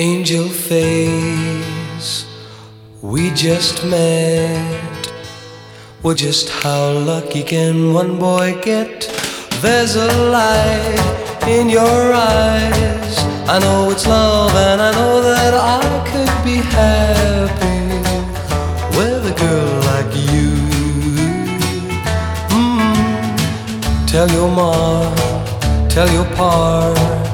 angel face. We just met. Well, just how lucky can one boy get? There's a light in your eyes. I know it's love, and I know that I could be happy with a girl like you. Mm. Tell your mom, tell your pa,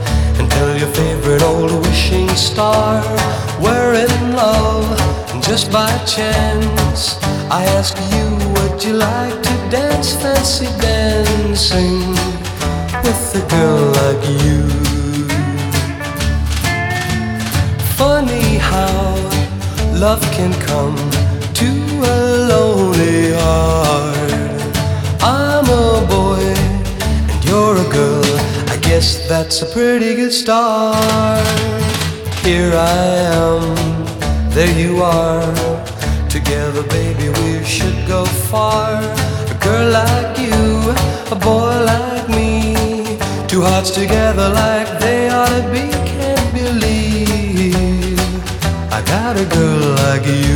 just by chance, I ask you, would you like to dance fancy dancing with a girl like you? Funny how love can come to a lonely heart. I'm a boy and you're a girl. I guess that's a pretty good start. Here I am, you are. Together, baby, we should go far. A girl like you, a boy like me. Two hearts together like they ought to be. Can't believe I got a girl like you.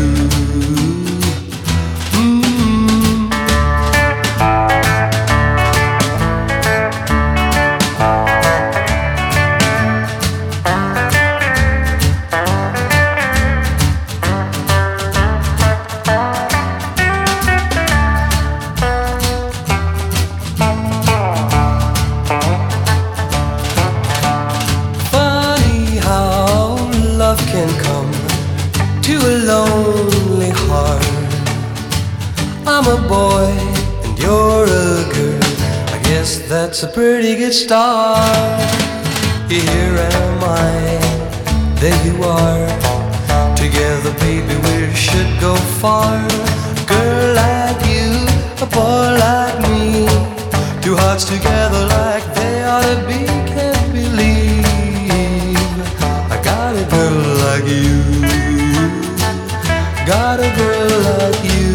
That's a pretty good start. Here am I, there you are. Together, baby, we should go far. A girl like you, a boy like me. Two hearts together like they ought to be. Can't believe I got a girl like you. Got a girl like you.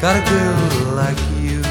Got a girl like you.